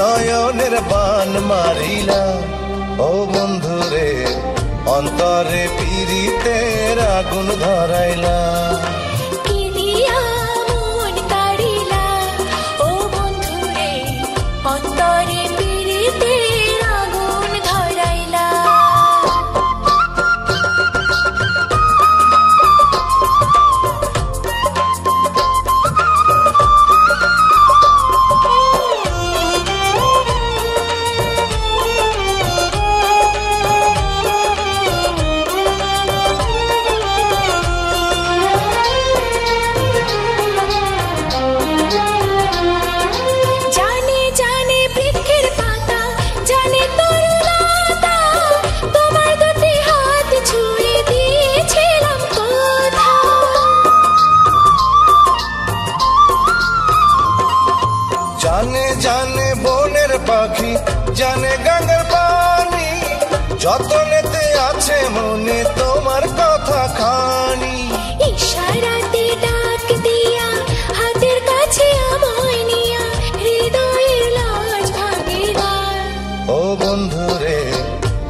ن باندے اتر پیرین درائی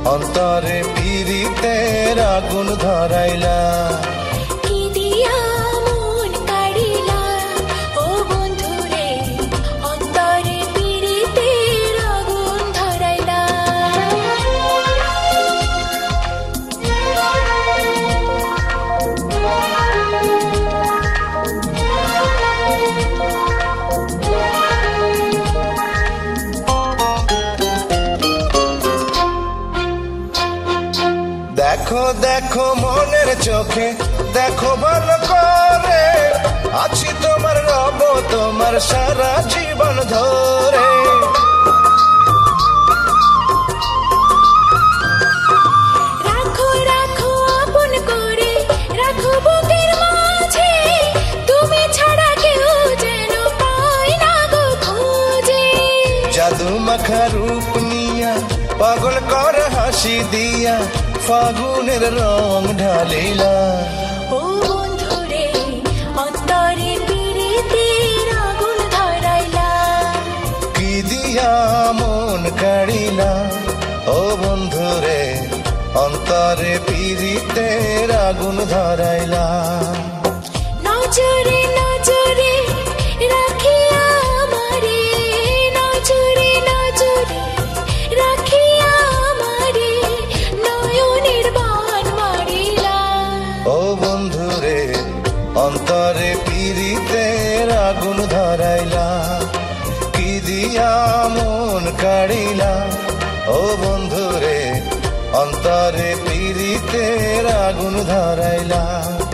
بندر پیڑ آگن درائی من چوکھے دیکھو رے اچھی تمو تم سارا جیبن دورے جدو مکھ روپنیا پگل کر ہیا فن رنگ ڈالر پیرین من کاڑ بندر پیڑ آگن درائی ریا من کاڑ بندے اتر پیڑ آگن درائی